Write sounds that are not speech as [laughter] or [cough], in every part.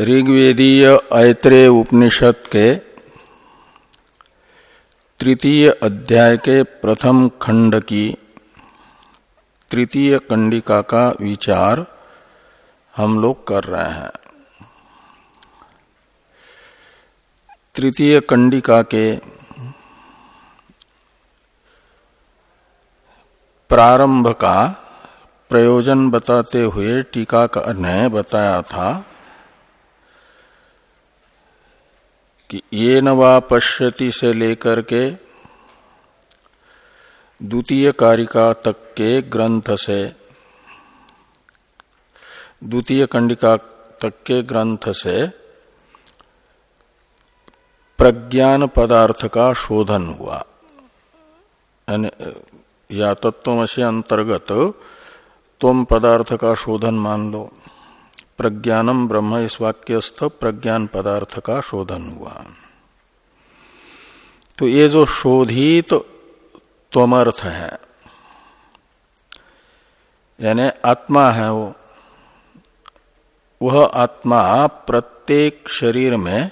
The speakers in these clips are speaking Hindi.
ऋग्वेदीय ऐत्रेय उपनिषद के तृतीय अध्याय के प्रथम खंड की तृतीय कंडिका का विचार हम लोग कर रहे हैं। तृतीय कंडिका के प्रारंभ का प्रयोजन बताते हुए टीका ने बताया था। कि ये नवा पश्यति से लेकर के द्वितीय कारिका तक के ग्रंथ से, द्वितीय कंडिका तक के ग्रंथ से प्रज्ञान पदार्थ का शोधन हुआ। या तत्वमसी अंतर्गत तुम पदार्थ का शोधन मान लो। प्रज्ञानम ब्रह्म इस वाक्यस्थ प्रज्ञान पदार्थ का शोधन हुआ। तो ये जो शोधित त्वमर्थ है, यानी आत्मा है वो, वह आत्मा प्रत्येक शरीर में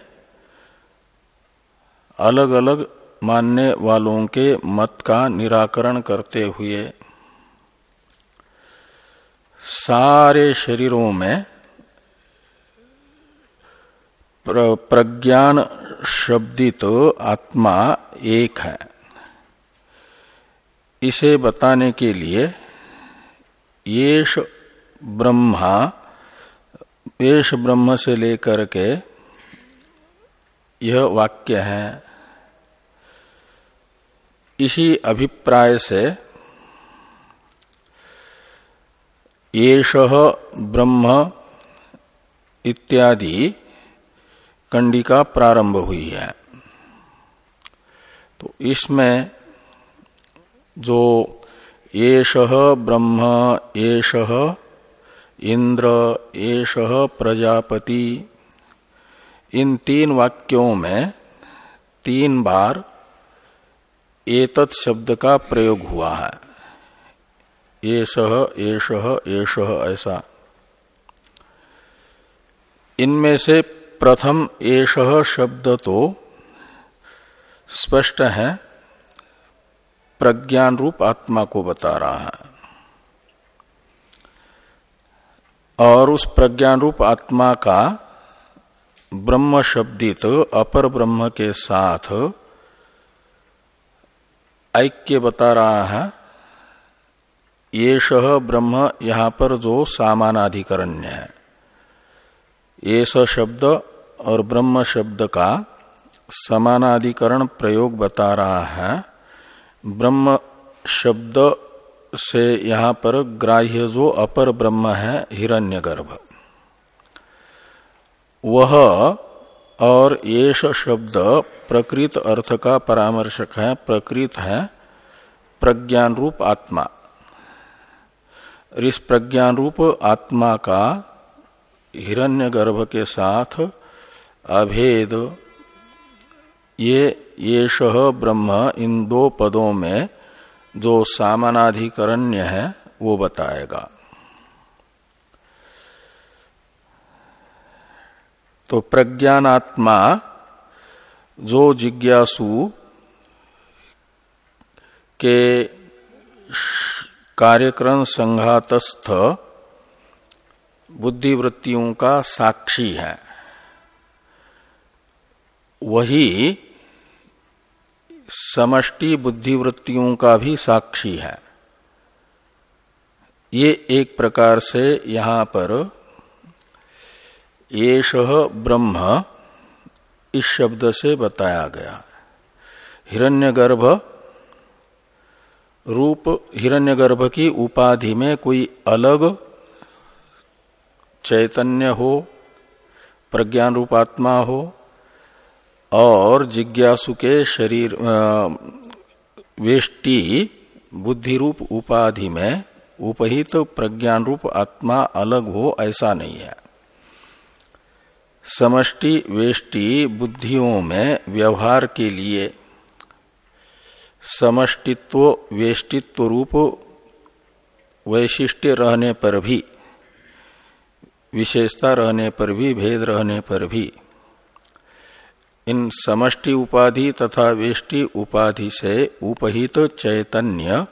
अलग अलग मानने वालों के मत का निराकरण करते हुए सारे शरीरों में प्रज्ञान शब्दित आत्मा एक है। इसे बताने के लिए येष ब्रह्मा, येष ब्रह्म से लेकर के यह वाक्य है। इसी अभिप्राय से येष ब्रह्म इत्यादि कंडिका प्रारंभ हुई है। तो इसमें जो येष ब्रह्म येष इंद्र येष प्रजापति, इन तीन वाक्यों में तीन बार एतत् शब्द का प्रयोग हुआ है। येष एष एष ऐसा। इनमें से प्रथम एष शब्द तो स्पष्ट है प्रज्ञान रूप आत्मा को बता रहा है। और उस प्रज्ञान रूप आत्मा का ब्रह्म शब्दित अपर ब्रह्म के साथ ऐक्य बता रहा है ये ब्रह्म यहाँ पर जो सामानाधिकरण्य है। ये शब्द और ब्रह्म शब्द का समानाधिकरण प्रयोग बता रहा है। ब्रह्म शब्द से यहाँ पर ग्राह्य जो अपर ब्रह्म है, हिरण्यगर्भ। वह और येष शब्द प्रकृत अर्थ का परामर्शक है, प्रकृत है प्रज्ञान रूप आत्मा। इस प्रज्ञान रूप आत्मा का हिरण्यगर्भ के साथ अभेद। ये येष ब्रह्म इन दो पदों में जो सामानाधिकरण्य है, वो बताएगा। तो प्रज्ञानात्मा जो जिज्ञासु के कार्यक्रम संघातस्थ बुद्धिवृत्तियों का साक्षी है। वही समष्टि बुद्धिवृत्तियों का भी साक्षी है। ये एक प्रकार से यहाँ पर येष ब्रह्म इस शब्द से बताया गया। हिरण्यगर्भ रूप हिरण्यगर्भ की उपाधि में कोई अलग चैतन्य हो प्रज्ञान रूप आत्मा हो, और जिज्ञासु के शरीर वेष्टि बुद्धि रूप उपाधि में उपहित तो प्रज्ञान रूप आत्मा अलग हो, ऐसा नहीं है। समष्टि, वेष्टि, बुद्धियों में व्यवहार के लिए समष्टित्व, वेष्टित्व रूप वैशिष्ट्य रहने पर भी विशेषता रहने पर भी, भेद रहने पर भी। इन समष्टि उपाधि तथा वेष्टि उपाधि से उपहित चैतन्य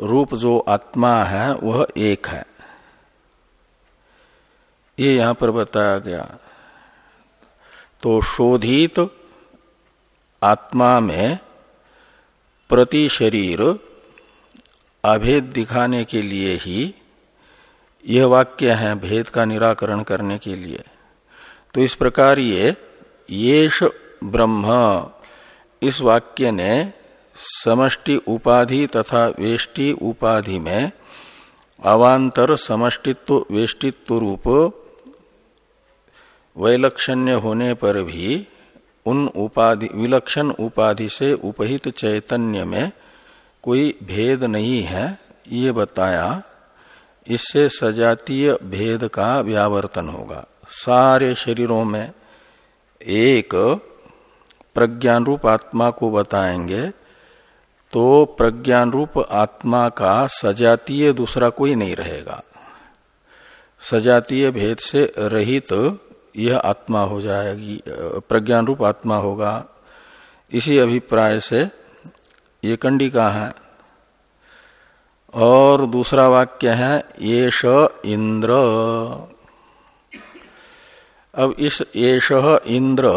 रूप जो आत्मा है, वह एक है। ये यहाँ पर बताया गया। तो शोधित आत्मा में प्रति शरीर अभेद दिखाने के लिए ही यह वाक्य है भेद का निराकरण करने के लिए। तो इस प्रकार ये, येष ब्रह्म, इस वाक्य ने समष्टि उपाधि तथा वेष्टि उपाधि में अवांतर समष्टित्व, वेष्टित्व रूप, वैलक्षण्य होने पर भी उन उपाधि, विलक्षण उपाधि से उपहित चैतन्य में कोई भेद नहीं है, ये बताया इससे सजातीय भेद का व्यावर्तन होगा। सारे शरीरों में एक प्रज्ञान रूप आत्मा को बताएँगे तो प्रज्ञान रूप आत्मा का सजातीय दूसरा कोई नहीं रहेगा। सजातीय भेद से रहित तो यह आत्मा हो जाएगी प्रज्ञान रूप आत्मा होगा। इसी अभिप्राय से ये कंडिका है। और दूसरा वाक्य है येष इंद्र। अब इस येष इंद्र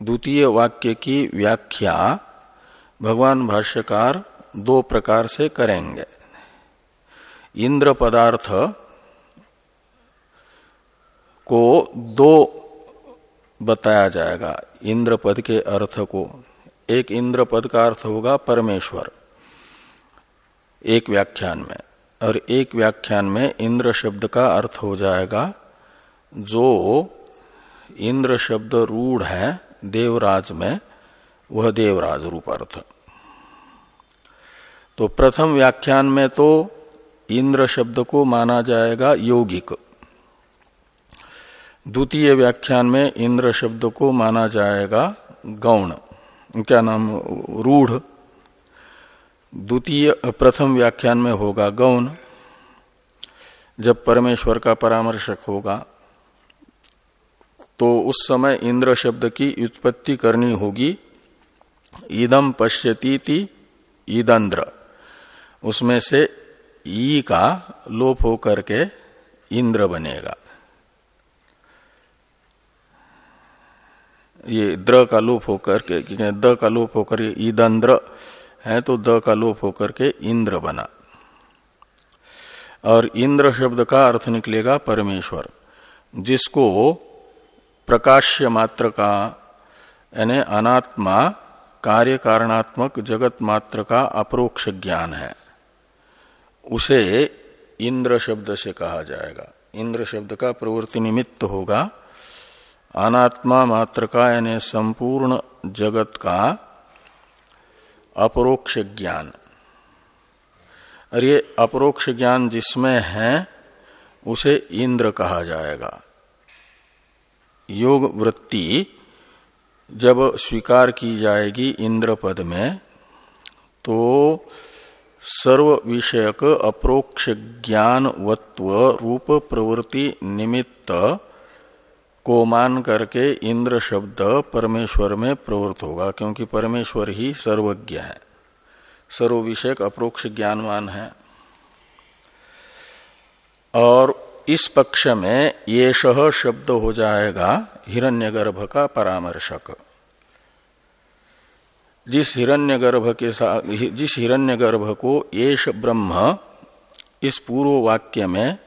द्वितीय वाक्य की व्याख्या भगवान भाष्यकार दो प्रकार से करेंगे। इंद्र पदार्थ को दो बताया जाएगा, इंद्र पद के अर्थ को। एक इंद्र पद का अर्थ होगा परमेश्वर। एक व्याख्यान में। और एक व्याख्यान में इंद्र शब्द का अर्थ हो जाएगा, जो इंद्र शब्द रूढ़ है देवराज में, वह देवराज रूप अर्थ तो प्रथम व्याख्यान में तो इंद्र शब्द को माना जाएगा यौगिक। द्वितीय व्याख्यान में इंद्र शब्द को माना जाएगा गौण। क्या नाम? रूढ़। द्वितीय, प्रथम व्याख्यान में होगा गौण। जब परमेश्वर का परामर्शक होगा तो उस समय इंद्र शब्द की उत्पत्ति करनी होगी। ईदम पश्यती ईदंद्र उसमें से ई का लोप होकर के इंद्र बनेगा। ये द्र का लोप होकर के द का लोप होकर ईदंद्र है तो द का लोप होकर के इंद्र बना। और इंद्र शब्द का अर्थ निकलेगा परमेश्वर, जिसको प्रकाश्य मात्र का, यानी अनात्मा कार्य कारणात्मक जगत मात्र का अप्रोक्ष ज्ञान है। उसे इंद्र शब्द से कहा जाएगा। इंद्र शब्द का प्रवृत्ति निमित्त होगा। अनात्मा मात्र का, यानी संपूर्ण जगत का अपरोक्ष ज्ञान। और ये अपरोक्ष ज्ञान जिसमें है, उसे इंद्र कहा जाएगा। योग वृत्ति जब स्वीकार की जाएगी इंद्र पद में तो सर्व विषयक अप्रोक्ष ज्ञानवत्व रूप प्रवृत्ति निमित्त को मान करके इंद्र शब्द परमेश्वर में प्रवृत्त होगा, क्योंकि परमेश्वर ही सर्वज्ञ है। सर्व विषयक अप्रोक्ष ज्ञानवान है। और इस पक्ष में ये शब्द हो जाएगा हिरण्यगर्भ का परामर्शक। जिस हिरण्यगर्भ के साथ जिस हिरण्यगर्भ को येष ब्रह्म इस पूर्व वाक्य में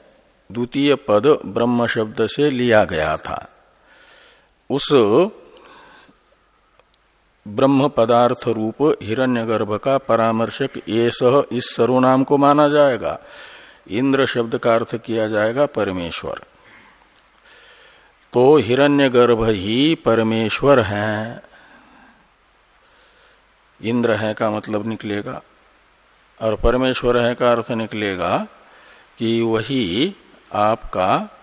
द्वितीय पद ब्रह्म शब्द से लिया गया था। उस ब्रह्म पदार्थ रूप हिरण्यगर्भ का परामर्शक ये सह इस सर्वनाम को माना जाएगा। इंद्र शब्द का अर्थ किया जाएगा परमेश्वर। तो हिरण्यगर्भ ही परमेश्वर है। इंद्र है का मतलब निकलेगा और परमेश्वर है का अर्थ निकलेगा कि वही आपका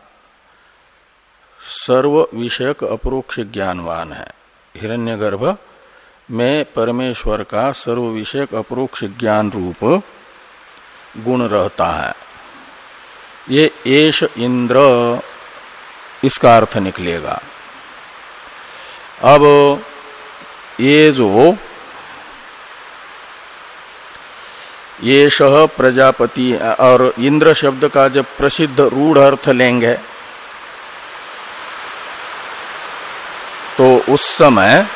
सर्व विषयक अप्रोक्ष ज्ञानवान है। हिरण्यगर्भ में परमेश्वर का सर्व विषयक अपरोक्ष ज्ञान रूप गुण रहता है। ये एश इंद्र, इसका अर्थ निकलेगा। अब ये जो ये शह प्रजापति, और इंद्र शब्द का जब प्रसिद्ध रूढ़ अर्थ लेंगे तो उस समय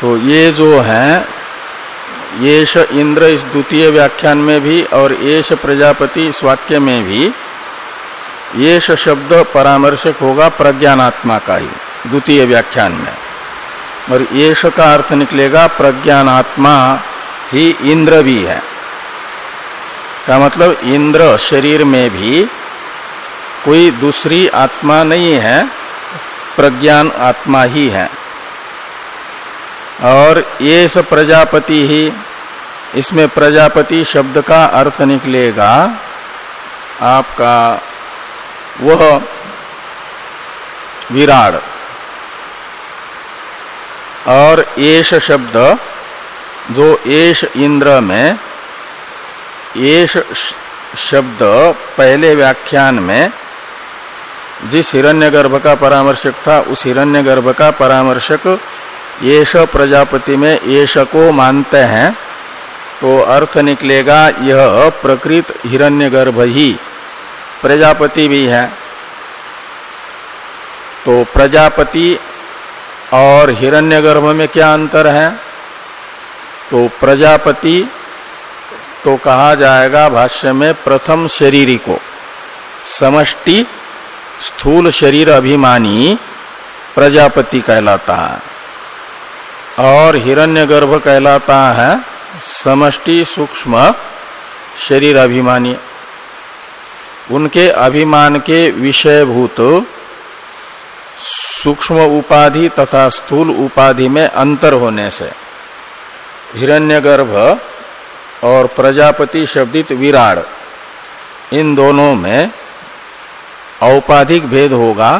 तो ये जो है येष इंद्र इस द्वितीय व्याख्यान में भी और येष प्रजापति इस वाक्य में भी येष शब्द परामर्शक होगा प्रज्ञानात्मा का ही, द्वितीय व्याख्यान में। और येष का अर्थ निकलेगा प्रज्ञानात्मा ही इंद्र भी है। का मतलब इंद्र शरीर में भी कोई दूसरी आत्मा नहीं है, प्रज्ञान आत्मा ही है। और ये सब प्रजापति ही इसमें प्रजापति शब्द का अर्थ निकलेगा आपका वह विराड। और एश शब्द, जो एश इंद्र में एश शब्द पहले व्याख्यान में, जिस हिरण्यगर्भ का परामर्शक था, उस हिरण्यगर्भ का परामर्शक येष प्रजापति में येष को मानते हैं। तो अर्थ निकलेगा, यह प्रकृत हिरण्यगर्भ ही प्रजापति भी है। तो प्रजापति और हिरण्यगर्भ में क्या अंतर है? तो प्रजापति तो कहा जाएगा भाष्य में, प्रथम शरीरी को। समष्टि, स्थूल शरीर अभिमानी प्रजापति कहलाता है। और हिरण्यगर्भ कहलाता है समष्टि सूक्ष्म शरीर अभिमानी। उनके अभिमान के विषयभूत सूक्ष्म उपाधि तथा स्थूल उपाधि में अंतर होने से हिरण्यगर्भ और प्रजापति शब्दित विराड इन दोनों में औपाधिक भेद होगा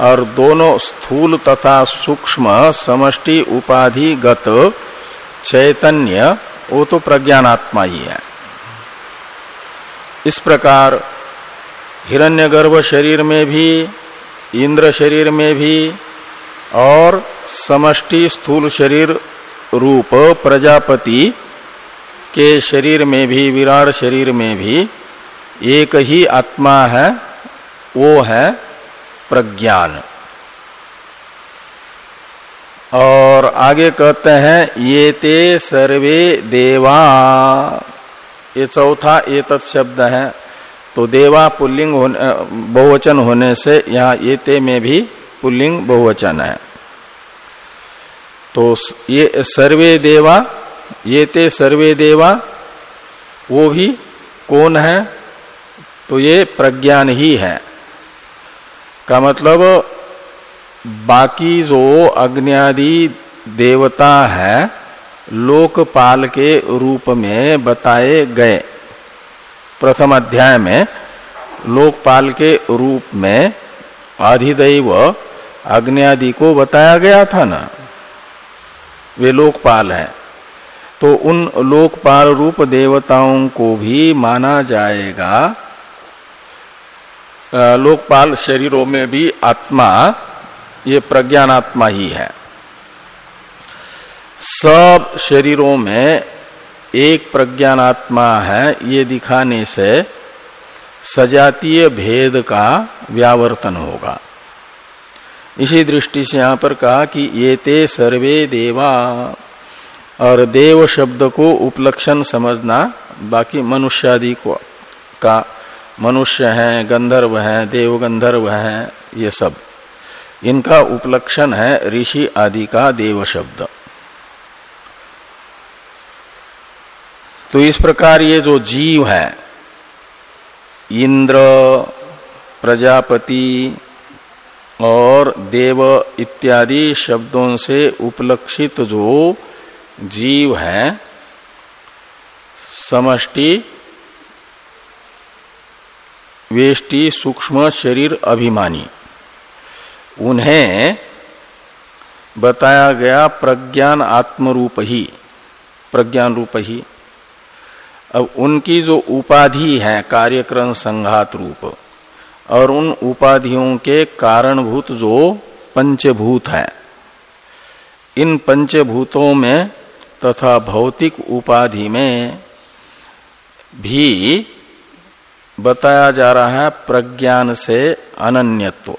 और दोनों स्थूल तथा सूक्ष्म समष्टि उपाधिगत चैतन्य वो तो प्रज्ञानात्मा ही है। इस प्रकार हिरण्यगर्भ शरीर में भी, इंद्र शरीर में भी और समष्टि स्थूल शरीर रूप प्रजापति के शरीर में भी, विराट शरीर में भी एक ही आत्मा है, वो है प्रज्ञान। और आगे कहते हैं, ये ते सर्वे देवा। ये चौथा ये शब्द है। तो देवा पुल्लिंग होने बहुवचन होने से यहाँ ये ते में भी पुल्लिंग बहुवचन है। तो ये सर्वे देवा, ये ते सर्वे देवा, वो भी कौन है? तो ये प्रज्ञान ही है। का मतलब बाकी जो अग्नि देवता है, लोकपाल के रूप में बताए गए। प्रथम अध्याय में, लोकपाल के रूप में अधिदैव अग्नि को बताया गया था ना? वे लोकपाल हैं। तो उन लोकपाल रूप देवताओं को भी माना जाएगा। लोकपाल शरीरों में भी आत्मा ये प्रज्ञानात्मा ही है। सब शरीरों में एक प्रज्ञानात्मा है, ये दिखाने से सजातीय भेद का व्यावर्तन होगा। इसी दृष्टि से यहाँ पर कहा कि ये ते सर्वे देवा, और देव शब्द को उपलक्षण समझना, बाकी मनुष्यादि को का, मनुष्य है, गंधर्व है देव गंधर्व है, ये सब। इनका उपलक्षण है ऋषि आदि का देव शब्द। तो इस प्रकार ये जो जीव है, इंद्र, प्रजापति और देव इत्यादि शब्दों से उपलक्षित जो जीव है, समष्टि, वेष्टि, सूक्ष्म, शरीर, अभिमानी। उन्हें बताया गया प्रज्ञान आत्मरूप ही, प्रज्ञान रूप ही। अब उनकी जो उपाधि है, कार्यक्रम संघात रूप, और उन उपाधियों के कारणभूत जो पंचभूत है, इन पंचभूतों में तथा भौतिक उपाधि में भी बताया जा रहा है प्रज्ञान से अनन्यत्व।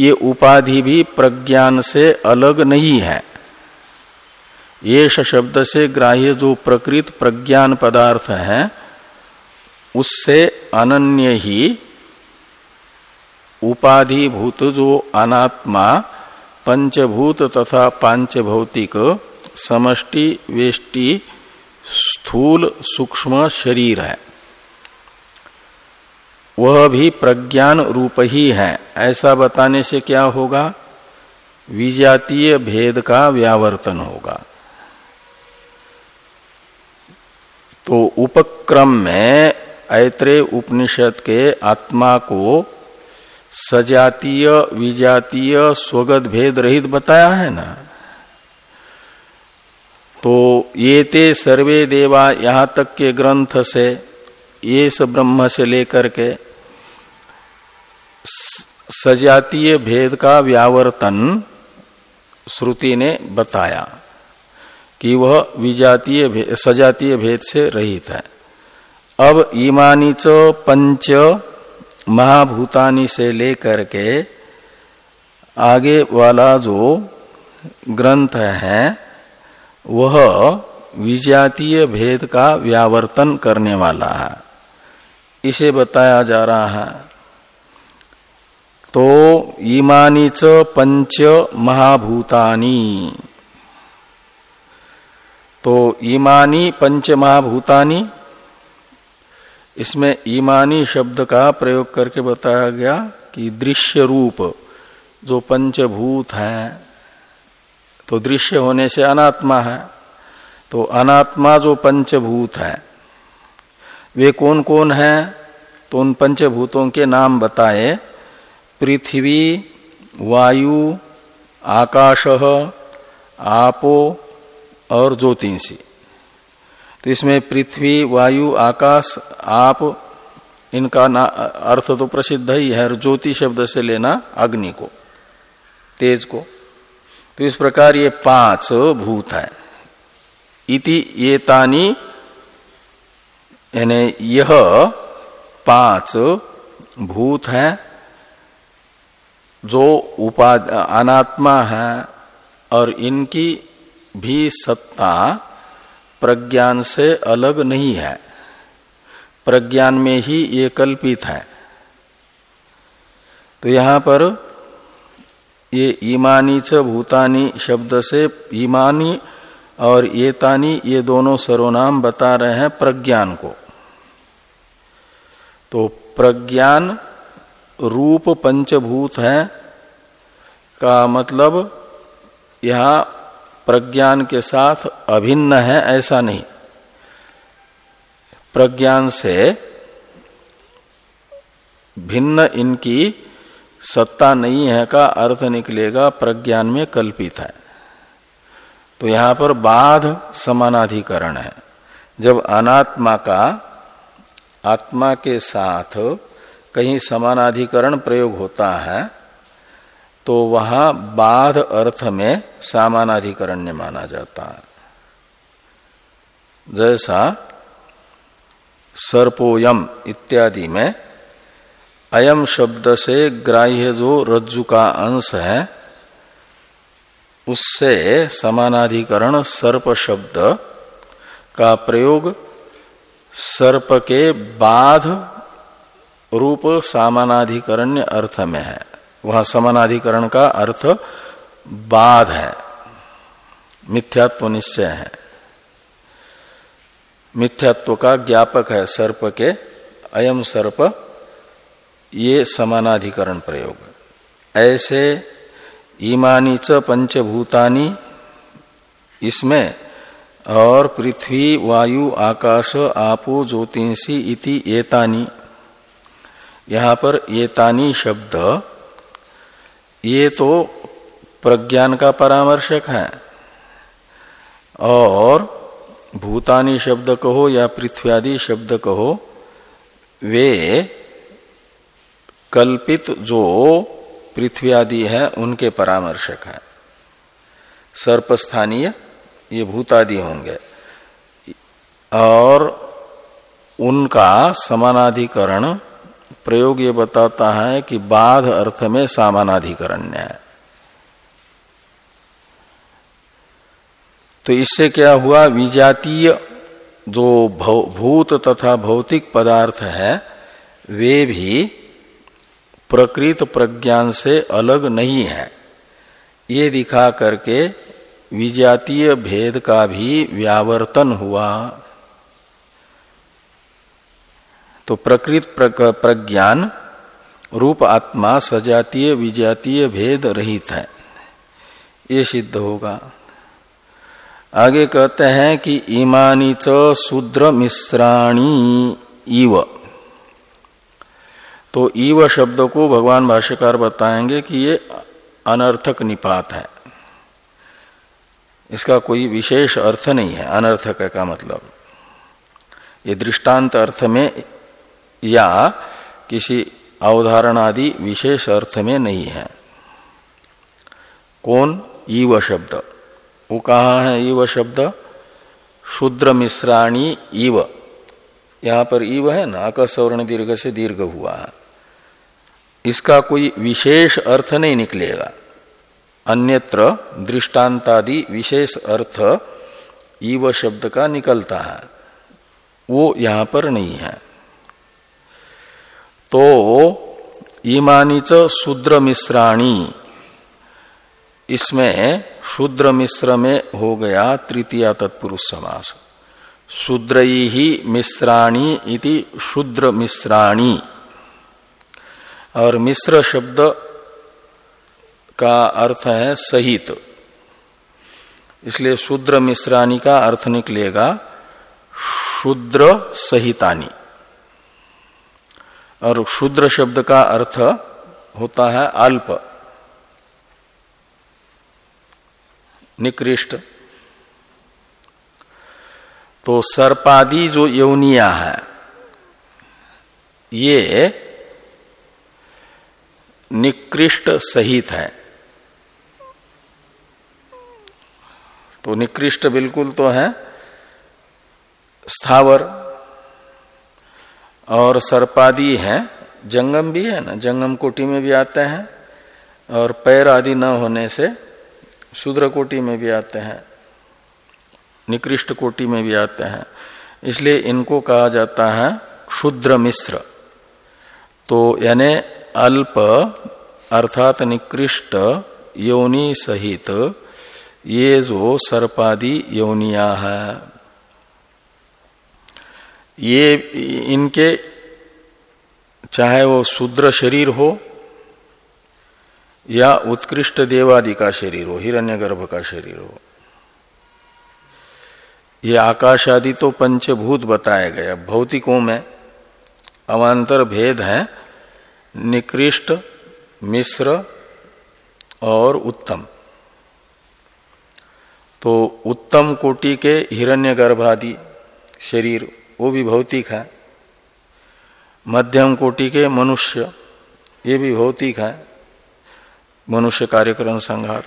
ये उपाधि भी प्रज्ञान से अलग नहीं है। ये शब्द से ग्राह्य जो प्रकृत प्रज्ञान पदार्थ है, उससे अनन्य ही उपाधिभूत जो अनात्मा, पंचभूत तथा पाँच भौतिक समष्टि, वेष्टि, स्थूल, सूक्ष्म शरीर है। वह भी प्रज्ञान रूप ही है। ऐसा बताने से क्या होगा? विजातीय भेद का व्यावर्तन होगा। तो उपक्रम में ऐत्रे उपनिषद के आत्मा को सजातीय, विजातीय, स्वगत भेद रहित बताया है ना? तो ये ते सर्वे देवा यहाँ तक के ग्रंथ से, ये सब ब्रह्म से लेकर के सजातीय भेद का व्यावर्तन श्रुति ने बताया कि वह विजातीय सजातीय भेद से रहित है। अब ईमानी च पंच महाभूतानी से लेकर के आगे वाला जो ग्रंथ है, वह विजातीय भेद का व्यावर्तन करने वाला है। इसे बताया जा रहा है तो ईमानी च पंच महाभूतानी। तो ईमानी पंच महाभूतानी, इसमें ईमानी शब्द का प्रयोग करके बताया गया कि दृश्य रूप जो पंचभूत है तो दृश्य होने से अनात्मा है। तो अनात्मा जो पंचभूत है, वे कौन कौन है तो उन पंचभूतों के नाम बताए। पृथ्वी, वायु, आकाश, आपो और ज्योतिषी। तो इसमें पृथ्वी, वायु, आकाश, आप, इनका ना, अर्थ तो प्रसिद्ध ही है ज्योति शब्द से लेना अग्नि को, तेज को। तो इस प्रकार ये पाँच भूत है। इति ये तानी, यानी यह पाँच भूत है। जो उपाद, अनात्मा है और इनकी भी सत्ता प्रज्ञान से अलग नहीं है। प्रज्ञान में ही ये कल्पित है। तो यहाँ पर ये ईमानी च भूतानी शब्द से ईमानी और ये तानी ये दोनों सर्वनाम बता रहे हैं प्रज्ञान को। तो प्रज्ञान रूप पंचभूत है, का मतलब यहाँ प्रज्ञान के साथ अभिन्न है, ऐसा नहीं। प्रज्ञान से भिन्न इनकी सत्ता नहीं है का अर्थ निकलेगा प्रज्ञान में कल्पित है। तो यहाँ पर बाध समानाधिकरण है। जब अनात्मा का आत्मा के साथ कहीं समानाधिकरण प्रयोग होता है तो वहाँ बाध अर्थ में सामानाधिकरण्य माना जाता है। जैसा सर्पोयम इत्यादि में अयम शब्द से ग्राह्य जो रज्जु का अंश है, उससे समानाधिकरण सर्प शब्द का प्रयोग सर्प के बाध रूप सामानाधिकरण्य अर्थ में है। वह समानाधिकरण का अर्थ बाध है, मिथ्यात्व निश्चय है। मिथ्यात्व का ज्ञापक है सर्प के, अयम सर्प, ये समानाधिकरण प्रयोग। ऐसे ईमानी च पंचभूतानी, इसमें और पृथ्वी, वायु, आकाश, आपो, ज्योतिषी इति एतानी यहाँ पर ये तानी शब्द, ये तो प्रज्ञान का परामर्शक है। और भूतानी शब्द कहो या पृथ्वी आदि शब्द कहो, वे कल्पित जो पृथ्वी आदि है, उनके परामर्शक है। सर्पस्थानीय, ये भूतादि होंगे। और उनका समानाधिकरण प्रयोग ये बताता है कि बाध अर्थ में सामानाधिकरण्य है। तो इससे क्या हुआ? विजातीय जो भूत तथा भौतिक पदार्थ है, वे भी प्रकृत प्रज्ञान से अलग नहीं है। ये दिखा करके विजातीय भेद का भी व्यावर्तन हुआ। तो प्रकृत प्रज्ञान रूप आत्मा सजातीय, विजातीय भेद रहित है। ये सिद्ध होगा। आगे कहते हैं कि इमानी च शूद्र मिश्राणी इव। तो ईव शब्द को भगवान भाष्यकार बताएँगे कि ये अनर्थक निपात है। इसका कोई विशेष अर्थ नहीं है। अनर्थक का मतलब। ये दृष्टांत अर्थ में या किसी अवधारण आदि विशेष अर्थ में नहीं है। कौन? ईव शब्द। वो कहा है ईव शब्द? शूद्र मिश्राणी ईव। यहाँ पर ईव है ना अकसवर्ण दीर्घ से दीर्घ हुआ है। इसका कोई विशेष अर्थ नहीं निकलेगा। अन्यत्र दृष्टांतादि विशेष अर्थ ईव शब्द का निकलता है। वो यहाँ पर नहीं है। तो ईमानी च शूद्र मिश्राणी इसमें शूद्र मिश्र में हो गया तृतीय तत्पुरुष समास। शूद्र ही मिश्राणी इति शूद्र मिश्राणी और मिश्र शब्द का अर्थ है सहित। इसलिए शूद्र मिश्राणी का अर्थ निकलेगा शूद्र सहितानी और शूद्र शब्द का अर्थ होता है अल्प। निकृष्ट। तो सर्पादी जो यौनिया है, ये निकृष्ट सहित है। तो निकृष्ट बिल्कुल तो है, स्थावर। और सर्पादी है, जंगम भी है ना, जंगम कोटि में भी आते हैं, और पैर आदि न होने से शूद्र कोटि में भी आते हैं, निकृष्ट कोटि में भी आते हैं। इसलिए इनको कहा जाता है क्षुद्र मिश्र। तो यानी अल्प अर्थात निकृष्ट योनि सहित ये जो सर्पादि योनिया है। ये इनके, चाहे वो शूद्र शरीर हो या उत्कृष्ट देवादि का शरीर हो, हिरण्यगर्भ का शरीर हो। ये आकाश आदि तो पंचभूत बताया गया भौतिकों में अवान्तर भेद है, निकृष्ट, मिश्र और उत्तम। तो उत्तम कोटि के हिरण्य गर्भादि शरीर वो भी भौतिक है। मध्यम कोटि के मनुष्य, ये भी भौतिक है। मनुष्य कार्यक्रम संघात।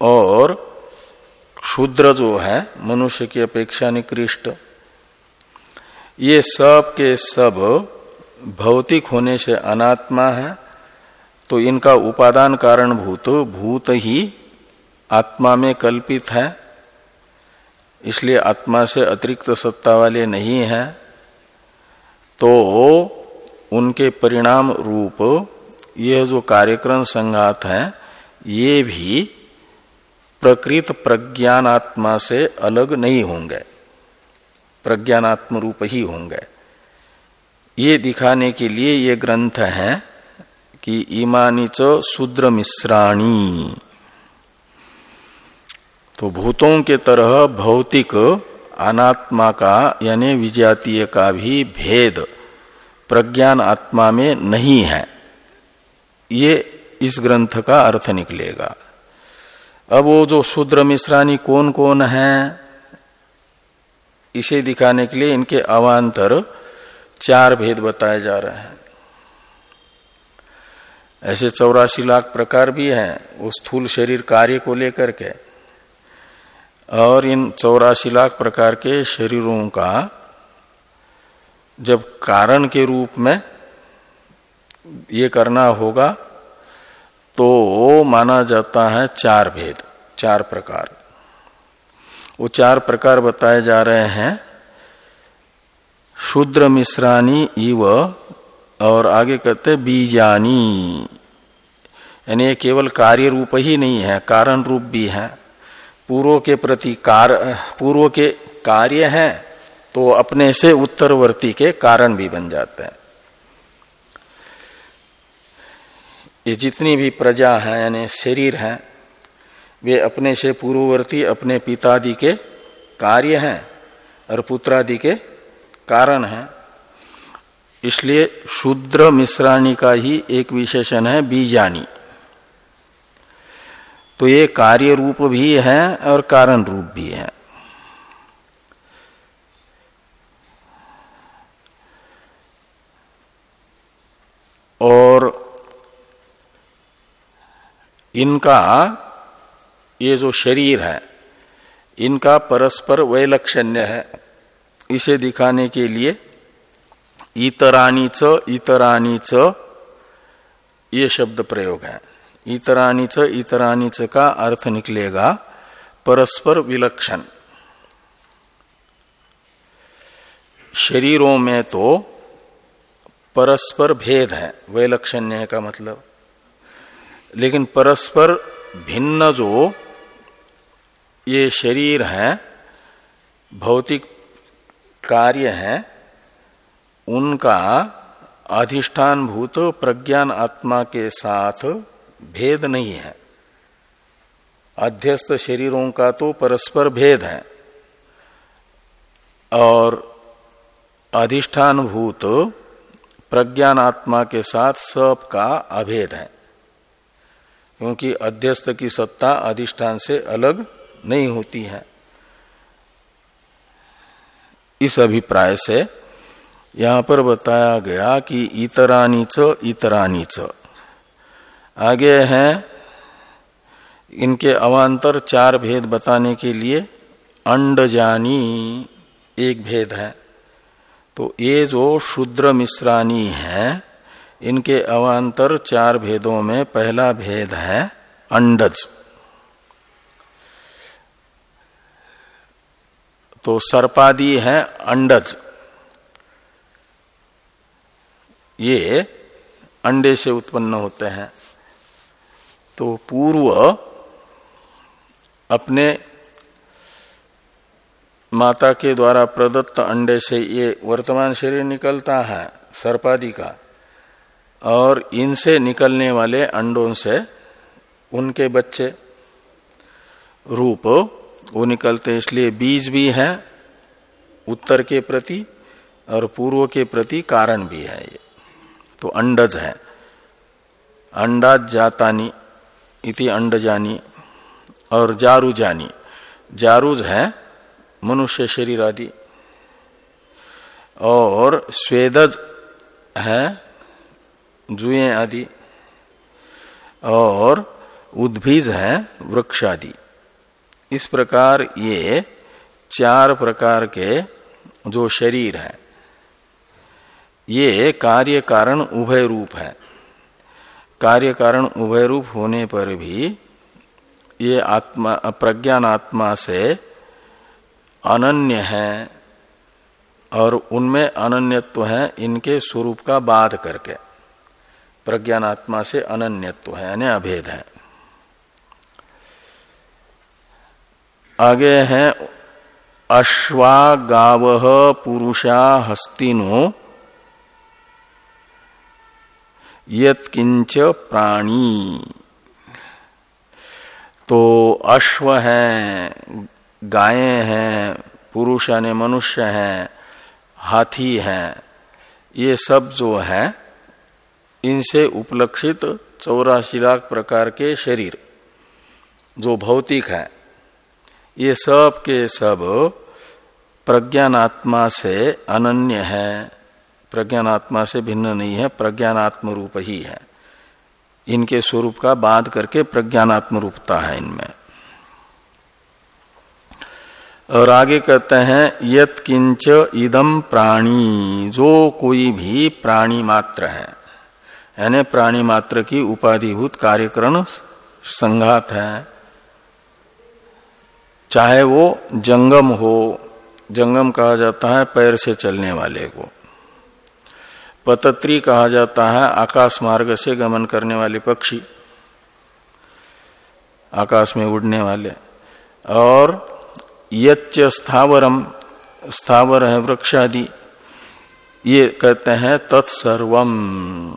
और क्षुद्र जो है, मनुष्य की अपेक्षा निकृष्ट। ये सब के सब भौतिक होने से अनात्मा है। तो इनका उपादान कारण भूत भूत ही आत्मा में कल्पित है। इसलिए आत्मा से अतिरिक्त सत्ता वाले नहीं है तो उनके परिणाम रूप यह जो कार्यक्रम संघात है, ये भी प्रकृत प्रज्ञानात्मा से अलग नहीं होंगे। प्रज्ञानात्म रूप ही होंगे। ये दिखाने के लिए ये ग्रंथ है कि इमानी च शूद्र मिश्राणी। तो भूतों के तरह भौतिक अनात्मा का, यानी विजातीय का भी भेद प्रज्ञान आत्मा में नहीं है। ये इस ग्रंथ का अर्थ निकलेगा। अब वो जो शूद्र मिश्रानी कौन कौन है, इसे दिखाने के लिए इनके अवान्तर चार भेद बताए जा रहे हैं। ऐसे चौरासी लाख प्रकार भी हैं उस स्थूल शरीर कार्य को लेकर के। और इन चौरासी लाख प्रकार के शरीरों का जब कारण के रूप में ये करना होगा तो वो माना जाता है चार भेद, चार प्रकार। वो चार प्रकार बताए जा रहे हैं। शूद्र मिश्रानी इव, और आगे कहते बीजानी। यानी केवल कार्य रूप ही नहीं है, कारण रूप भी है। पूर्व के प्रति कार, पूर्व के कार्य हैं तो अपने से उत्तरवर्ती के कारण भी बन जाते हैं। ये जितनी भी प्रजा है, यानी शरीर है, वे अपने से पूर्ववर्ती, अपने पितादि के कार्य हैं और पुत्रादि के कारण हैं। इसलिए शूद्र मिश्राणी का ही एक विशेषण है बीजानी। तो ये कार्य रूप भी है और कारण रूप भी है। और इनका, ये जो शरीर है, इनका परस्पर वैलक्षण्य है, इसे दिखाने के लिए इतरानी च इतरानी च, ये शब्द प्रयोग है। इतरानी च इतरानी च का अर्थ निकलेगा? परस्पर विलक्षण। शरीरों में तो परस्पर भेद है, वैलक्षण्य का मतलब। लेकिन परस्पर भिन्न जो ये शरीर है, भौतिक कार्य है, उनका अधिष्ठान भूत प्रज्ञान आत्मा के साथ भेद नहीं है। अध्यस्त शरीरों का तो परस्पर भेद है। और अधिष्ठान भूत प्रज्ञान आत्मा के साथ सब का अभेद है। क्योंकि अध्यस्त की सत्ता अधिष्ठान से अलग नहीं होती है। इस अभिप्राय से यहाँ पर बताया गया कि इतरानी च इतरानी च आगे हैं इनके अवान्तर चार भेद बताने के लिए अंडजानी एक भेद है। तो ये जो शूद्र मिश्रानी है, इनके अवान्तर चार भेदों में पहला भेद है अंडज। तो सर्पादी है अंडज। ये अंडे से उत्पन्न होते हैं। तो पूर्व अपने माता के द्वारा प्रदत्त अंडे से ये वर्तमान शरीर निकलता है, सर्पादि का। और इनसे निकलने वाले अंडों से उनके बच्चे रूप, वो निकलते इसलिए बीज भी है, उत्तर के प्रति और पूर्व के प्रति कारण भी है ये। तो अंडज है। अंडा जातानी इति अंडजानी और जारूजानी। जारूज है मनुष्य शरीर आदि। और स्वेदज है जुए आदि। और उद्भिज है वृक्ष आदि। इस प्रकार ये चार प्रकार के जो शरीर है, ये कार्य कारण उभय रूप है। कार्य कारण उभय रूप होने पर भी ये आत्मा प्रज्ञान आत्मा से अनन्य है और उनमें अनन्यत्व है, इनके स्वरूप का बाध करके। प्रज्ञान आत्मा से अनन्यत्व है, यानी अभेद है। आगे हैं अश्वा गाव पुरुषा हस्तिनो यत्किंच प्राणी। तो अश्व हैं, गायें हैं, पुरुष यानी मनुष्य हैं, हाथी हैं, ये सब जो है, इनसे उपलक्षित चौरासी लाख प्रकार के शरीर जो भौतिक है। ये सब के सब प्रज्ञानात्मा से अनन्य है। प्रज्ञानात्मा से भिन्न नहीं है प्रज्ञानात्म रूप ही है। इनके स्वरूप का बाध करके प्रज्ञानात्म रूपता है इनमें। और आगे कहते हैं, यत किंच इदम प्राणी, जो कोई भी प्राणी मात्र है। यानी प्राणी मात्र की उपाधिभूत कार्यकरण संघात है। चाहे वो जंगम हो, जंगम कहा जाता है, पैर से चलने वाले को। पतत्री कहा जाता है आकाश मार्ग से गमन करने वाले पक्षी। आकाश में उड़ने वाले। और यच्च स्थावरम, स्थावर है वृक्ष आदि ये कहते हैं तत्सर्वम।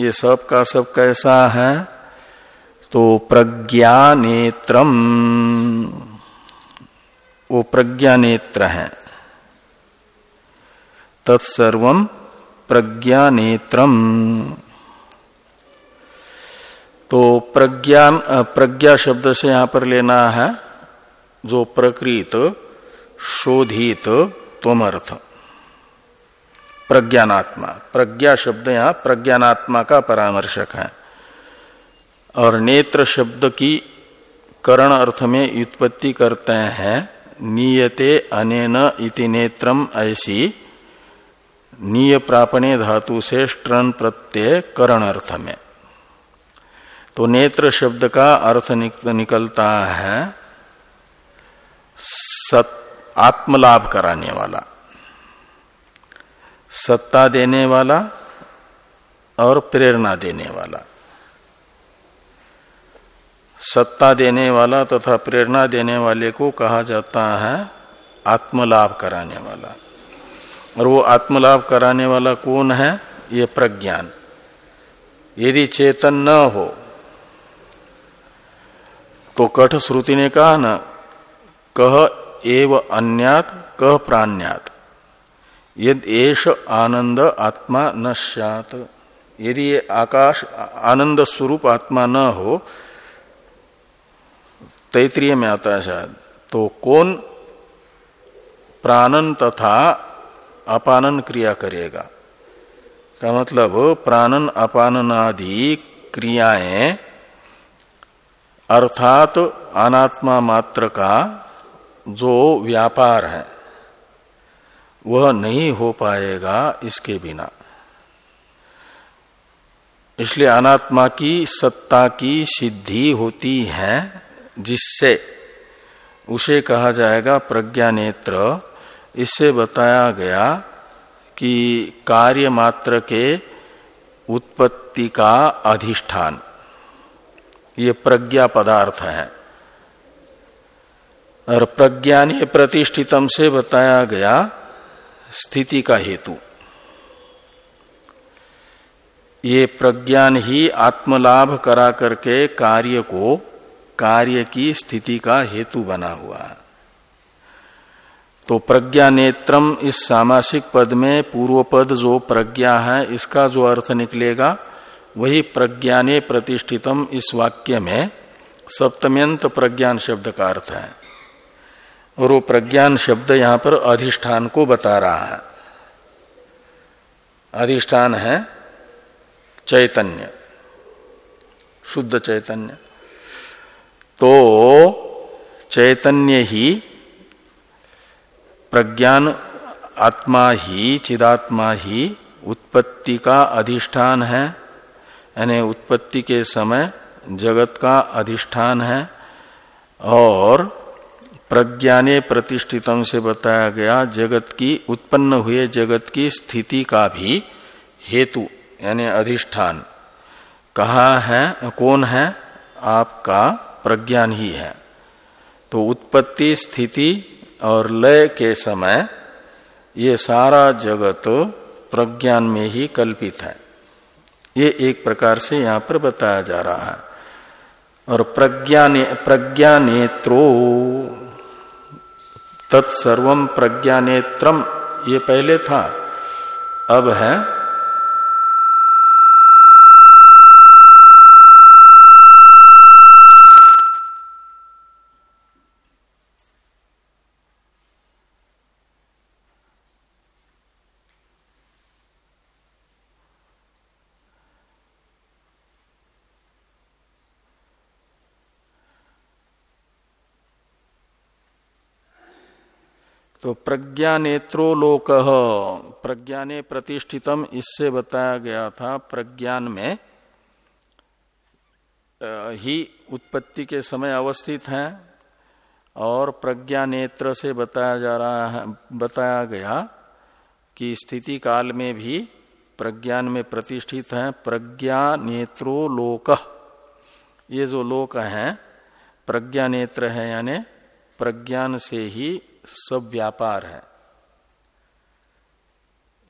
ये सब का सब कैसा है? तो प्रज्ञा नेत्रम वो प्रज्ञा नेत्र है। तत्सर्वम प्रज्ञा नेत्रम तो प्रज्ञान प्रज्ञा शब्द से यहाँ पर लेना है, जो प्रकृत, शोधित, त्वमर्थ। प्रज्ञानात्मा। प्रज्ञा शब्द यहाँ प्रज्ञानात्मा का परामर्शक है। और नेत्र शब्द की करण अर्थ में व्युत्पत्ति करते हैं, नियते अनेन इति नेत्रम ऐसी। नीय प्रापणे धातु से स्ट्रन प्रत्यय करण अर्थ में तो नेत्र शब्द का अर्थ निकलता है, सत, आत्मलाभ कराने वाला। सत्ता देने वाला और प्रेरणा देने वाला। सत्ता देने वाला तथा प्रेरणा देने वाले को कहा जाता है आत्मलाभ कराने वाला। और वो आत्मलाभ कराने वाला कौन है? ये प्रज्ञान। यदि चेतन न हो तो कठ श्रुति ने कहा न, कह एव अन्यात, कह प्राण्यात। यद एश आनंद आत्मा न सत यदि ये आकाश, आनंद स्वरूप आत्मा न हो, तैतरीय में आता है शायद तो कौन प्राणन तथा अपानन क्रिया करेगा। का मतलब प्राणन अपानन आदि क्रियाएँ अर्थात अनात्मा मात्र का जो व्यापार है, वह नहीं हो पाएगा इसके बिना। इसलिए अनात्मा की सत्ता की सिद्धि होती है, जिससे उसे कहा जाएगा प्रज्ञा नेत्र इससे बताया गया कि कार्य मात्र के उत्पत्ति का अधिष्ठान। ये प्रज्ञा पदार्थ है। और प्रज्ञान प्रतिष्ठितम से बताया गया स्थिति का हेतु। ये प्रज्ञान ही आत्मलाभ करा करके कार्य को, कार्य की स्थिति का हेतु बना हुआ है। तो प्रज्ञा नेत्रम इस सामासिक पद में पूर्व पद जो प्रज्ञा है, इसका जो अर्थ निकलेगा, वही प्रज्ञाने प्रतिष्ठितम इस वाक्य में सप्तम्यंत प्रज्ञान शब्द का अर्थ है। और वो प्रज्ञान शब्द यहाँ पर अधिष्ठान को बता रहा है। अधिष्ठान है चैतन्य, शुद्ध चैतन्य। तो चैतन्य ही प्रज्ञान आत्मा ही, चिदात्मा ही उत्पत्ति का अधिष्ठान है। यानी उत्पत्ति के समय जगत का अधिष्ठान है। और प्रज्ञाने प्रतिष्ठितम से बताया गया जगत की, उत्पन्न हुए जगत की स्थिति का भी हेतु, यानी अधिष्ठान। कहा है, कौन है? आपका प्रज्ञान ही है। तो उत्पत्ति स्थिति और लय के समय ये सारा जगत प्रज्ञान में ही कल्पित है। ये एक प्रकार से यहाँ पर बताया जा रहा है। और प्रज्ञा ने, प्रज्ञा नेत्रो तत्सर्व प्रज्ञानेत्रम ये पहले था अब है तो प्रज्ञा नेत्रो लोक। प्रज्ञा ने प्रतिष्ठितम, इससे बताया गया था, प्रज्ञान में ही उत्पत्ति के समय अवस्थित है, और प्रज्ञा नेत्र से बताया जा रहा है, बताया गया कि स्थिति काल में भी प्रज्ञान में प्रतिष्ठित है प्रज्ञा नेत्रो लोक। ये जो लोक है प्रज्ञा नेत्र है, यानी प्रज्ञान से ही सब व्यापार है।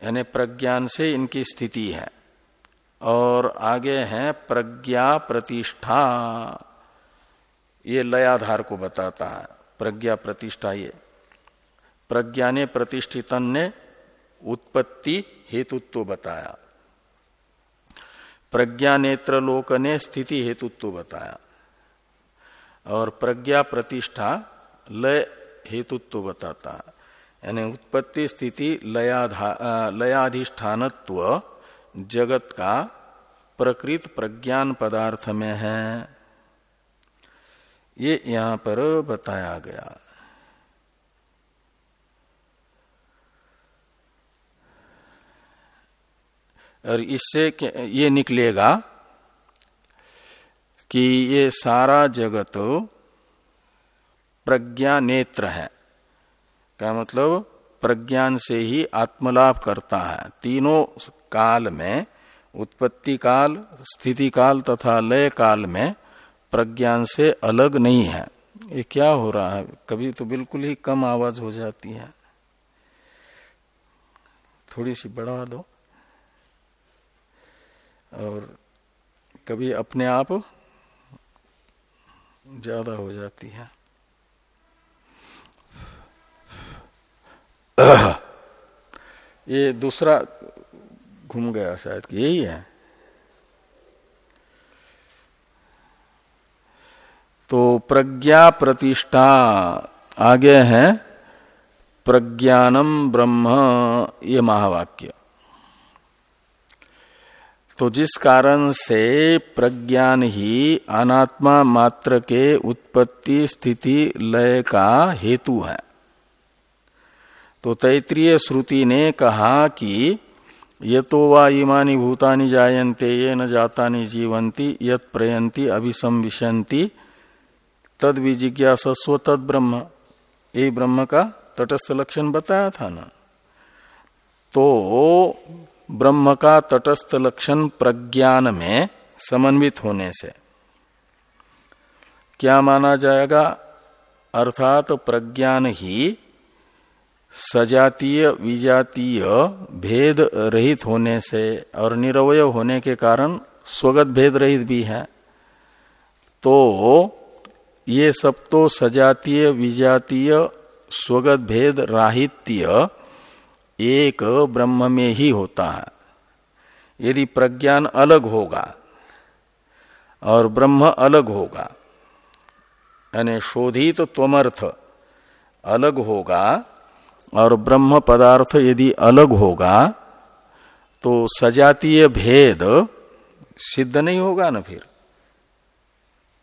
यानी प्रज्ञान से इनकी स्थिति है। और आगे है प्रज्ञा प्रतिष्ठा। ये लयाधार को बताता है। प्रज्ञा प्रतिष्ठा ये। प्रज्ञा ने प्रतिष्ठितन ने उत्पत्ति हेतुत्व बताया। प्रज्ञा नेत्र लोक ने स्थिति हेतुत्व बताया। और प्रज्ञा प्रतिष्ठा लय हेतुत्व बताता यानी उत्पत्ति स्थिति लयाधिष्ठानत्व जगत का प्रकृत प्रज्ञान पदार्थ में है। ये यहाँ पर बताया गया। और इससे ये निकलेगा कि ये सारा जगत प्रज्ञा नेत्र है। क्या मतलब? प्रज्ञान से ही आत्मलाभ करता है। तीनों काल में, उत्पत्ति काल, स्थिति काल तथा लय काल में प्रज्ञान से अलग नहीं है। ये क्या हो रहा है? कभी तो बिल्कुल ही कम आवाज़ हो जाती है। थोड़ी सी बढ़ा दो। और कभी अपने आप ज़्यादा हो जाती है। [coughs] ये दूसरा घूम गया शायद कि यही है। तो प्रज्ञा प्रतिष्ठा आगे है। प्रज्ञानम ब्रह्म, ये महावाक्य। तो जिस कारण से प्रज्ञान ही अनात्मा मात्र के उत्पत्ति स्थिति लय का हेतु है। तो तैतृय श्रुति ने कहा कि ये तो वा इमानी भूतानि जायन्ते, ये न जाता जीवंती यत प्रयंती अभिसंविशंति तद विजिज्ञासस्व तद ब्रह्म। ये ब्रह्म का तटस्थ लक्षण बताया था ना। तो ब्रह्म का तटस्थ लक्षण प्रज्ञान में समन्वित होने से क्या माना जाएगा? अर्थात प्रज्ञान ही सजातीय, विजातीय भेद रहित होने से और निरवय होने के कारण स्वगत भेद रहित भी है। तो ये सब तो सजातीय, विजातीय, स्वगत भेद राहित्य एक ब्रह्म में ही होता है। यदि प्रज्ञान अलग होगा और ब्रह्म अलग होगा, यानी शोधित तो त्वमर्थ अलग होगा और ब्रह्म पदार्थ यदि अलग होगा तो सजातीय भेद सिद्ध नहीं होगा ना फिर।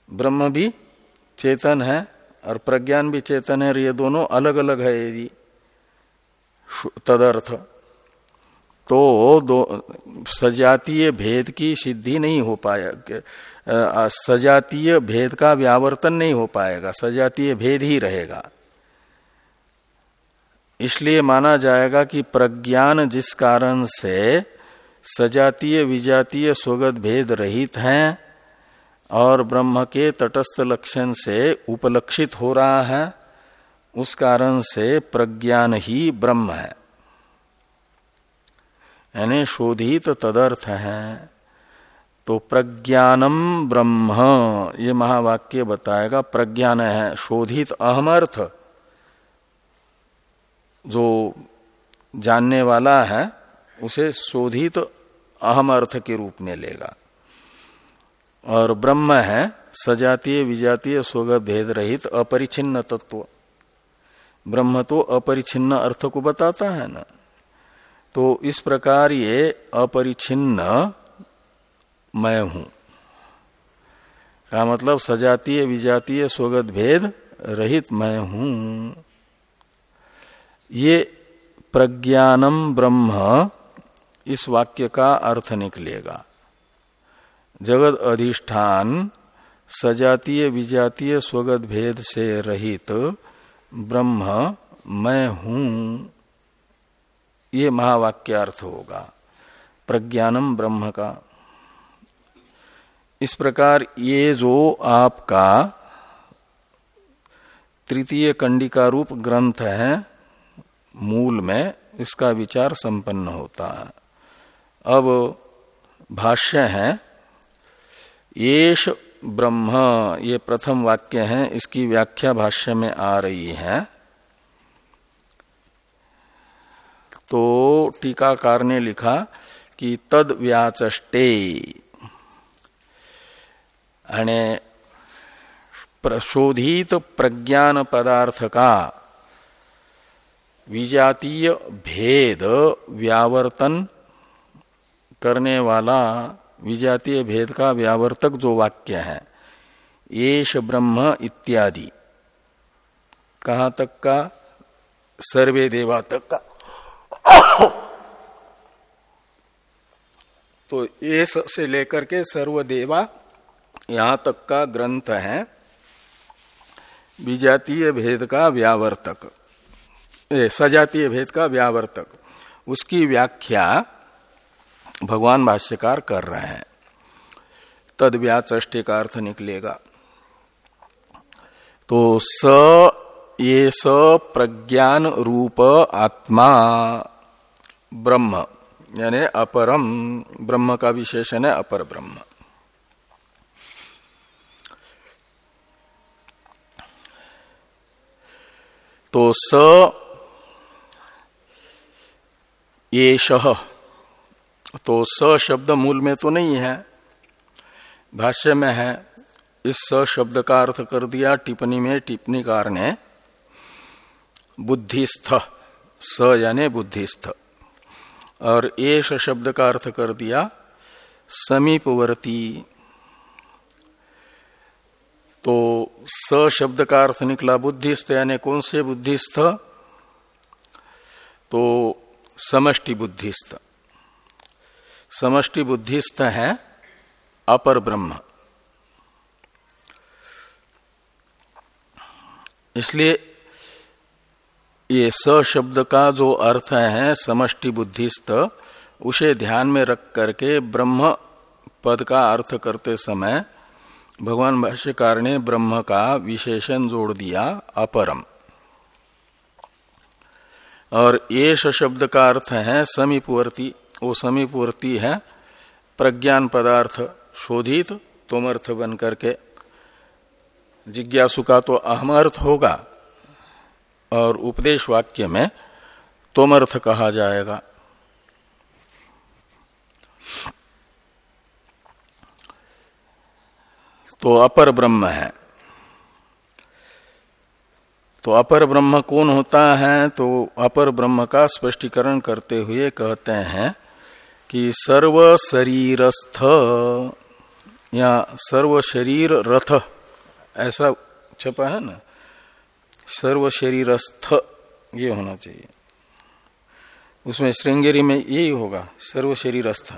ब्रह्म भी चेतन है और प्रज्ञान भी चेतन है और ये दोनों अलग अलग है यदि। तदर्थ। तो दो, सजातीय भेद की सिद्धि नहीं हो पाएगा सजातीय भेद का व्यावर्तन नहीं हो पाएगा, सजातीय भेद ही रहेगा। इसलिए माना जाएगा कि प्रज्ञान जिस कारण से सजातीय, विजातीय स्वगत भेद रहित हैं और ब्रह्म के तटस्थ लक्षण से उपलक्षित हो रहा है, उस कारण से प्रज्ञान ही ब्रह्म है। यानी शोधित तदर्थ है। तो प्रज्ञानम ब्रह्म, ये महावाक्य बताएगा, प्रज्ञान है, शोधित अहमर्थ। जो जानने वाला है, उसे शोधित तो अहम अर्थ के रूप में लेगा। और ब्रह्म है, सजातीय, विजातीय स्वगत भेद रहित अपरिचिन्न तत्व। ब्रह्म तो अपरिचिन्न अर्थ को बताता है ना। तो इस प्रकार ये अपरिचिन्न मैं हूँ। का मतलब सजातीय, विजातीय स्वगत भेद रहित मैं हूँ। ये प्रज्ञानम ब्रह्म इस वाक्य का अर्थ निकलेगा। जगत अधिष्ठान सजातीय विजातीय स्वगत भेद से रहित ब्रह्म मैं हूँ। ये महावाक्य अर्थ होगा। प्रज्ञानम ब्रह्म का। इस प्रकार ये जो आपका तृतीय कंडिका रूप ग्रंथ है मूल में इसका विचार संपन्न होता है। अब भाष्य है, येष ब्रह्म, ये प्रथम वाक्य है, इसकी व्याख्या भाष्य में आ रही है। तो टीकाकार ने लिखा कि तद व्याचे प्रशोधित प्रज्ञान पदार्थ का विजातीय भेद, व्यावर्तन करने वाला, विजातीय भेद का व्यावर्तक जो वाक्य है येष ब्रह्म इत्यादि। कहा तक का? सर्वे देवा तक का। तो ये से लेकर के सर्वदेवा यहाँ तक का ग्रंथ है, विजातीय भेद का व्यावर्तक। सजातीय भेद का व्यावर्तक। उसकी व्याख्या भगवान भाष्यकार कर रहे हैं। तद व्याचे का अर्थ निकलेगा। तो स, ये स प्रज्ञान रूप आत्मा, ब्रह्म, यानी अपरम, ब्रह्म का विशेषण है अपर ब्रह्म। तो स ये शह। तो स शब्द मूल में तो नहीं है। भाष्य में है, इस स शब्द का अर्थ कर दिया टिप्पणी में टिप्पणीकार ने। बुद्धिस्थ। स यानी बुद्धिस्थ। और एश शब्द का अर्थ कर दिया समीपवर्ती। तो स शब्द का अर्थ निकला बुद्धिस्थ यानी कौन से बुद्धिस्थ? तो समष्टि बुद्धिस्थ समष्टि बुद्धिस्थ है अपर ब्रह्म। इसलिए ये स शब्द का जो अर्थ है समष्टि बुद्धिस्त, उसे ध्यान में रख करके ब्रह्म पद का अर्थ करते समय भगवान भाष्यकार ने ब्रह्म का विशेषण जोड़ दिया अपरम। और येष शब्द का अर्थ है समीपवर्ती वो समीपवर्ती है प्रज्ञान पदार्थ शोधित तोमर्थ बन करके। जिज्ञासु का तो अहम अर्थ होगा। और उपदेश वाक्य में तोमर्थ कहा जाएगा। तो अपर ब्रह्म है। तो अपर ब्रह्म कौन होता है? तो अपर ब्रह्म का स्पष्टीकरण करते हुए कहते हैं कि सर्व शरीरस्थ, या सर्व शरीर रथ, ऐसा छपा है ना? सर्व शरीरस्थ, ये होना चाहिए। उसमें श्रृंगेरी में यही होगा, सर्व शरीरस्थ।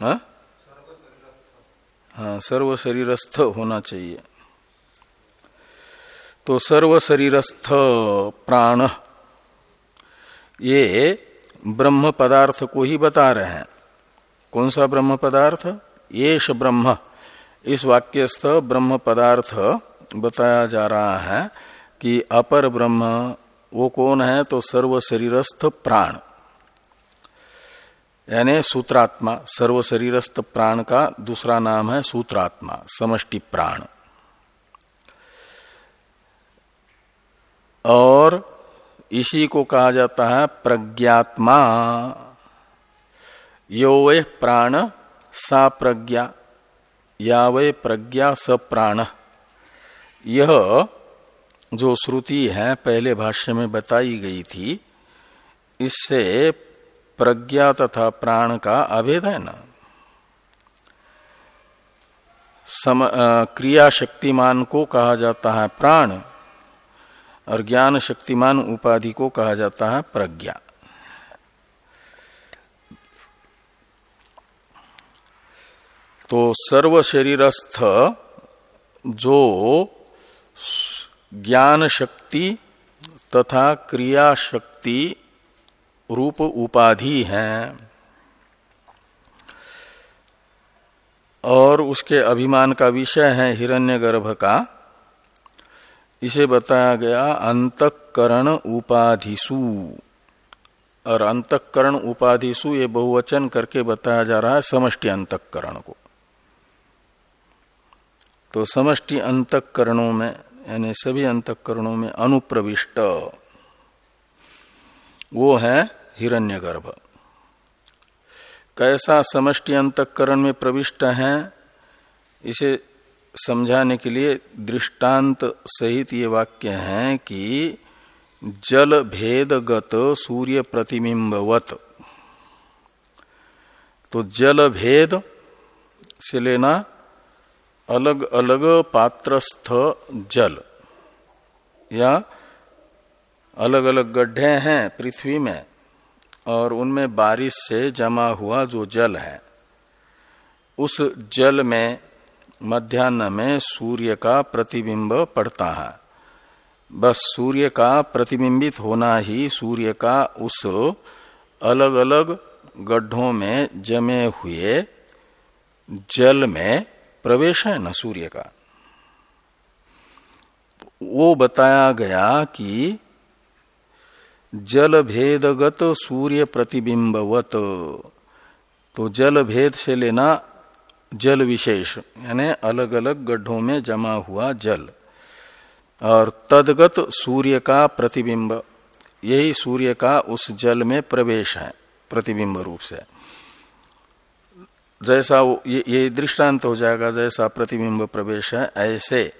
हाँ? हाँ सर्व शरीरस्थ होना चाहिए। तो सर्व शरीरस्थ प्राण। ये ब्रह्म पदार्थ को ही बता रहे हैं। कौन सा ब्रह्म पदार्थ? येष ब्रह्म। इस वाक्यस्थ ब्रह्म पदार्थ बताया जा रहा है कि अपर ब्रह्म, वो कौन है? तो सर्व शरीरस्थ प्राण। यानी सूत्रात्मा, सर्व शरीरस्थ प्राण का दूसरा नाम है सूत्रात्मा, समष्टि प्राण। और इसी को कहा जाता है प्रज्ञात्मा। यो वे प्राण सा प्रज्ञा या वे प्रज्ञा स प्राण। यह जो श्रुति है पहले भाष्य में बताई गई थी इससे प्रज्ञा तथा प्राण का अभेद है ना? सम, आ, क्रिया शक्तिमान को कहा जाता है प्राण। और ज्ञान शक्तिमान उपाधि को कहा जाता है प्रज्ञा। तो सर्व शरीरस्थ जो ज्ञान शक्ति तथा क्रिया शक्ति रूप उपाधि है और उसके अभिमान का विषय है हिरण्यगर्भ का इसे बताया गया अंतकरण उपाधिसु। और अंतकरण उपाधिसु ये बहुवचन करके बताया जा रहा है समष्टि अंतकरण को। तो समष्टि अंतकरणों में, यानी सभी अंतकरणों में अनुप्रविष्ट, वो है हिरण्यगर्भ। कैसा समष्टि अंतकरण में प्रविष्ट है, इसे समझाने के लिए दृष्टांत सहित ये वाक्य है कि जल भेदगत सूर्य प्रतिबिंबवत। तो जल भेद से लेना अलग अलग पात्रस्थ जल। या अलग अलग गड्ढे हैं पृथ्वी में और उनमें बारिश से जमा हुआ जो जल है, उस जल में मध्यान्ह में सूर्य का प्रतिबिंब पड़ता है। बस सूर्य का प्रतिबिंबित होना ही सूर्य का उस अलग अलग गड्ढों में जमे हुए जल में प्रवेश है न सूर्य का। वो बताया गया कि जल भेदगत सूर्य प्रतिबिंबवत तो जल भेद से लेना जल विशेष यानी अलग अलग गड्ढों में जमा हुआ जल। और तदगत सूर्य का प्रतिबिंब यही सूर्य का उस जल में प्रवेश है प्रतिबिंब रूप से। जैसा ये, ये दृष्टांत हो जाएगा जैसा प्रतिबिंब प्रवेश है ऐसे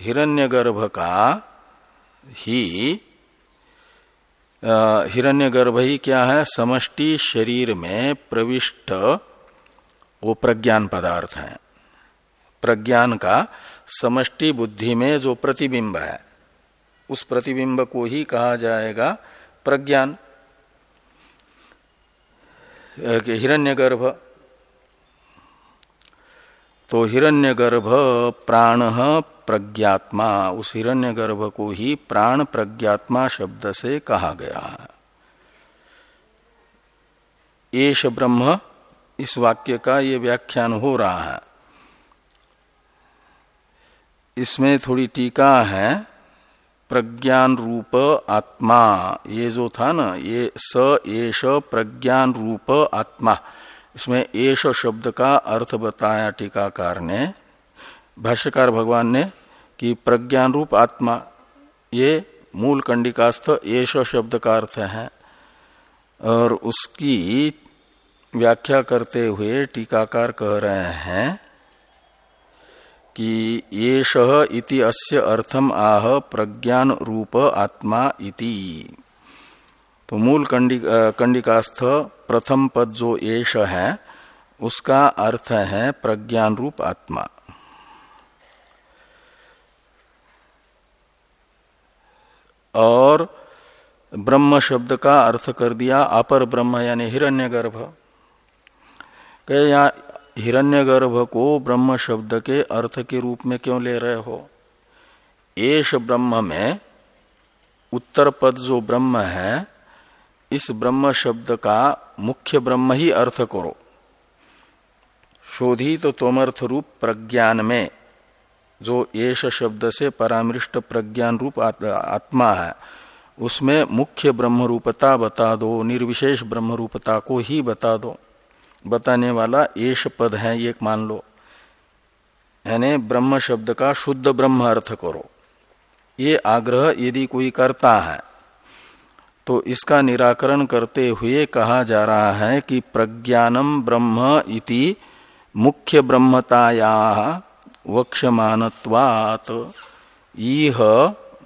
हिरण्यगर्भ का ही हिरण्यगर्भ ही क्या है? समष्टि शरीर में प्रविष्ट वो प्रज्ञान पदार्थ है। प्रज्ञान का समष्टि बुद्धि में जो प्रतिबिंब है, उस प्रतिबिंब को ही कहा जाएगा प्रज्ञान। हिरण्यगर्भ। तो हिरण्यगर्भ प्राण प्रज्ञात्मा, उस हिरण्यगर्भ को ही प्राण प्रज्ञात्मा शब्द से कहा गया है। एश ब्रह्म इस वाक्य का ये व्याख्यान हो रहा है। इसमें थोड़ी टीका है, प्रज्ञान रूप आत्मा। ये जो था ना, ये स एष प्रज्ञान रूप आत्मा। इसमें एश शब्द का अर्थ बताया टीकाकार ने, भाष्यकार भगवान ने, कि प्रज्ञान रूप आत्मा, ये मूल कंडिकास्थ एश शब्द का अर्थ है। और उसकी व्याख्या करते हुए टीकाकार कह रहे हैं कि येष इति अस्य अर्थम आह प्रज्ञान रूप आत्मा इति। तो मूल कंडिकास्थ प्रथम पद जो येष है, उसका अर्थ है प्रज्ञान रूप आत्मा। और ब्रह्म शब्द का अर्थ कर दिया अपर ब्रह्म यानी हिरण्यगर्भ। कहे यहाँ हिरण्यगर्भ को ब्रह्म शब्द के अर्थ के रूप में क्यों ले रहे हो? एश ब्रह्म में उत्तर पद जो ब्रह्म है, इस ब्रह्म शब्द का मुख्य ब्रह्म ही अर्थ करो। शोधित तो तोमर्थ रूप प्रज्ञान में, जो येष शब्द से परामृष्ट प्रज्ञान रूप आत्मा है, उसमें मुख्य ब्रह्म रूपता बता दो, निर्विशेष ब्रह्म रूपता को ही बता दो। बताने वाला एश पद है, ये मान लो। यानी ब्रह्म शब्द का शुद्ध ब्रह्म अर्थ करो। ये आग्रह यदि कोई करता है तो इसका निराकरण करते हुए कहा जा रहा है कि प्रज्ञानम ब्रह्म इति मुख्य ब्रह्मताया वक्षमानत्वात् इह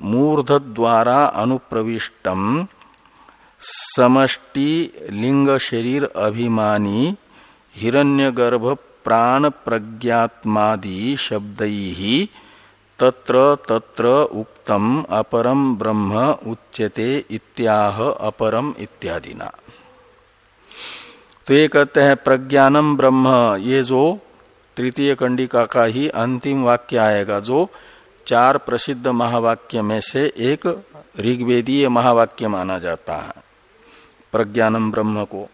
मूर्ध द्वारा अनुप्रविष्टम समष्टि लिंग शरीर अभिमानी हिरण्यगर्भ प्राण प्रज्ञात्मादि शब्द ही तत्र तत्र उक्तम अपरम ब्रह्म उच्यते इत्याह अपरम इत्यादि ना तो ये कहते हैं प्रज्ञानम ब्रह्म, ये जो तृतीय कंडिका का ही अंतिम वाक्य आएगा, जो चार प्रसिद्ध महावाक्य में से एक ऋग्वेदीय महावाक्य माना जाता है प्रज्ञानम ब्रह्म को।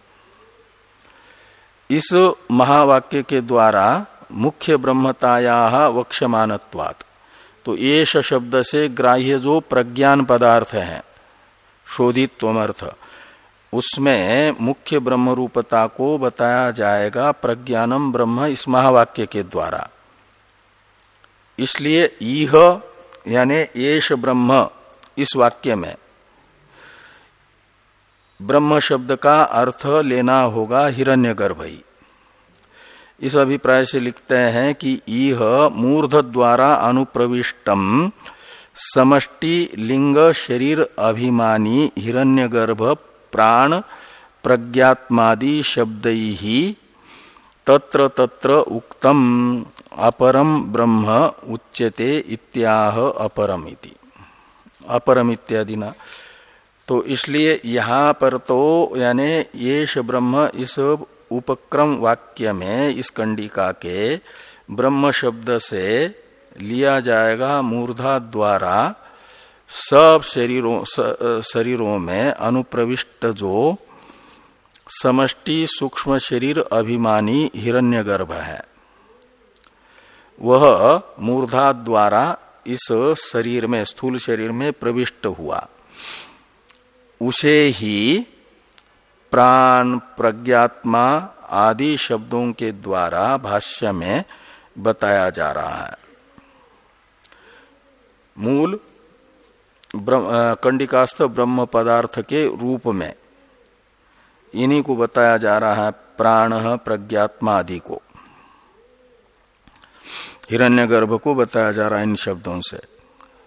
इस महावाक्य के द्वारा मुख्य ब्रह्मताया वक्षमानत्वात् तो येष शब्द से ग्राह्य जो प्रज्ञान पदार्थ है शोधित अर्थ उसमें मुख्य ब्रह्म रूपता को बताया जाएगा प्रज्ञानम ब्रह्म इस महावाक्य के द्वारा। इसलिए यह यानी येष ब्रह्म इस वाक्य में ब्रह्म शब्द का अर्थ लेना होगा हिरण्यगर्भ ही इस अभिप्राय से लिखते हैं कि इह मूर्ध द्वारा अनुप्रविष्टम समष्टि लिंग शरीर अभिमानी हिरण्यगर्भ प्राण प्रज्ञात्मादि शब्द ही तत्र तत्र उक्तम अपरम ब्रह्म उच्यते इत्याह अपरम इति अपरम इत्यादि ना तो इसलिए यहाँ पर तो यानी ये ब्रह्म इस उपक्रम वाक्य में, इस कंडिका के ब्रह्म शब्द से लिया जाएगा मूर्धा द्वारा सब शरीरों शरीरों में अनुप्रविष्ट जो समष्टि सूक्ष्म शरीर अभिमानी हिरण्यगर्भ है। वह मूर्धा द्वारा इस शरीर में, स्थूल शरीर में प्रविष्ट हुआ। उसे ही प्राण प्रज्ञात्मा आदि शब्दों के द्वारा भाष्य में बताया जा रहा है। मूल कंडिकास्थ ब्रह्म पदार्थ के रूप में इन्हीं को बताया जा रहा है प्राण प्रज्ञात्मा आदि को। हिरण्यगर्भ को बताया जा रहा है इन शब्दों से।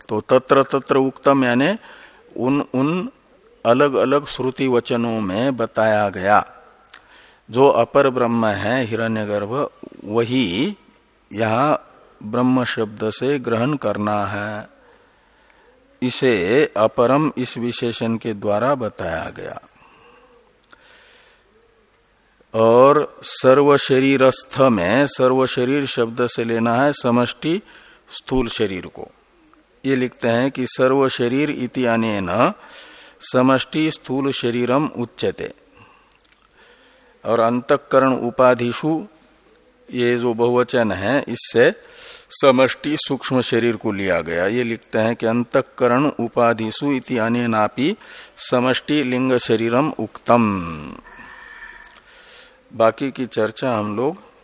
तो तत्र तत्र उक्तम यानी उन उन अलग अलग श्रुति वचनों में बताया गया। जो अपर ब्रह्म है, हिरण्यगर्भ, वही यहाँ ब्रह्म शब्द से ग्रहण करना है। इसे अपरम इस विशेषण के द्वारा बताया गया। और सर्व शरीरस्थ में सर्व शरीर शब्द से लेना है समष्टि स्थूल शरीर को। ये लिखते हैं कि सर्व शरीर इति अनेन समष्टि स्थूल शरीरम उच्चते और अंतकरण उपाधिशु ये जो बहुवचन है, इससे समष्टि सूक्ष्म शरीर को लिया गया। ये लिखते हैं कि अंतकरण उपाधिशु इति अनेनापि समष्टि लिंग शरीरम उक्तम। बाकी की चर्चा हम लोग